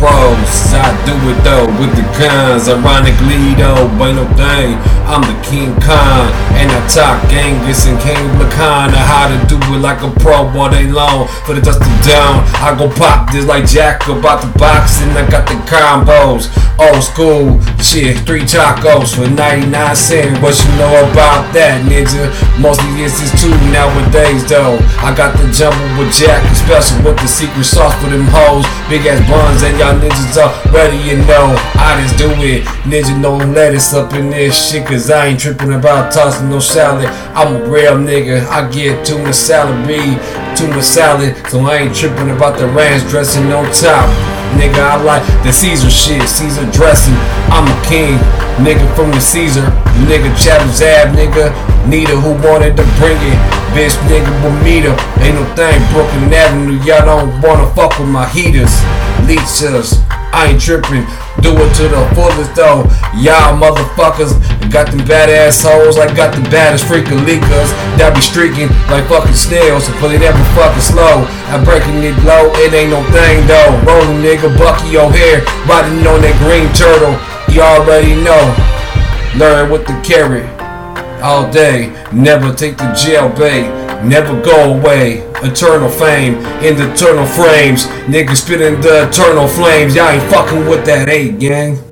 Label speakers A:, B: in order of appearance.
A: ghosts. I do it though with the guns. Ironically though, but no thing. I'm the King Khan, and I talk Angus and King Lacan. How to do it like a pro all day long. For the dust to down, I go pop this like Jack about the boxing. I got the combos, old school shit. Three tacos for 99 cents. What you know about that, ninja? Mostly this is two nowadays though. I got the jumble with Jack, special with the secret sauce for them hoes. Big ass buns and y'all ninjas already you know. I just do it. Ninja no lettuce up in this shit cause I ain't tripping about tossing no salad. I'm a real nigga. I get tuna salad be tuna salad. So I ain't tripping about the ranch dressing on top. Nigga, I like the Caesar shit, Caesar dressing. I'm a king, nigga from the Caesar. Nigga Chatham Zab, nigga. Nita who wanted to bring it. Bitch, nigga meter. Ain't no thing, Brooklyn Avenue. Y'all don't wanna fuck with my heaters. Leechers. I ain't tripping. Do it to the fullest though. Y'all motherfuckers got them badass hoes. I got the baddest freaking leakers that be streaking like fucking snails, but they never fucking slow. I'm breaking it low, it ain't no thing though. Rolling nigga, Bucky O'Hare, riding on that green turtle. You already know. Learn with the carrot all day. Never take the jail bait. Never go away. Eternal fame in the eternal frames. Niggas spitting the eternal flames. Y'all ain't fucking with that eight, gang.